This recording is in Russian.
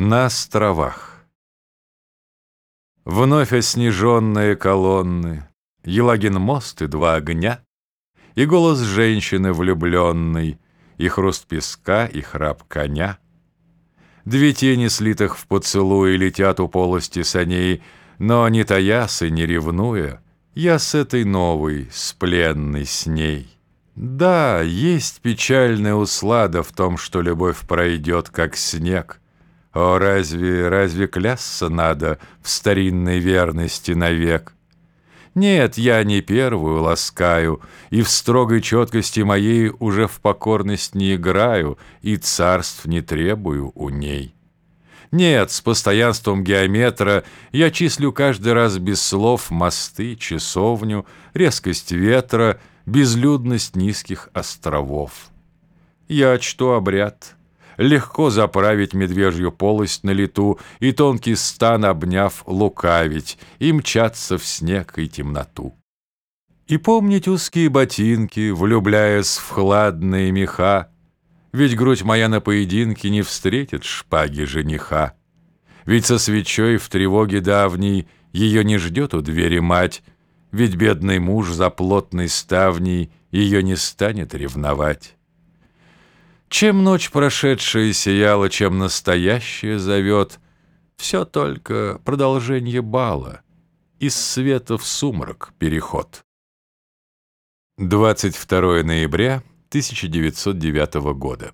На островах Вновь оснеженные колонны, Елагин мост и два огня, И голос женщины влюбленной, И хруст песка, и храп коня. Две тени, слитых в поцелуи, Летят у полости саней, Но не таясь и не ревнуя, Я с этой новой, с пленной с ней. Да, есть печальная услада В том, что любовь пройдет, как снег — о, разве, разве клясться надо в старинной верности навек? Нет, я не первую ласкаю, и в строгой четкости моей уже в покорность не играю, и царств не требую у ней. Нет, с постоянством геометра я числю каждый раз без слов мосты, часовню, резкость ветра, безлюдность низких островов. Я чту обряд — Легко заправить медвежью полость на лету И тонкий стан, обняв, лукавить И мчаться в снег и темноту. И помнить узкие ботинки, Влюбляясь в хладные меха, Ведь грудь моя на поединке Не встретит шпаги жениха. Ведь со свечой в тревоге давней Ее не ждет у двери мать, Ведь бедный муж за плотной ставней Ее не станет ревновать. Чем ночь прошедшая сияла, чем настоящая зовет, Все только продолжение бала, Из света в сумрак переход. 22 ноября 1909 года.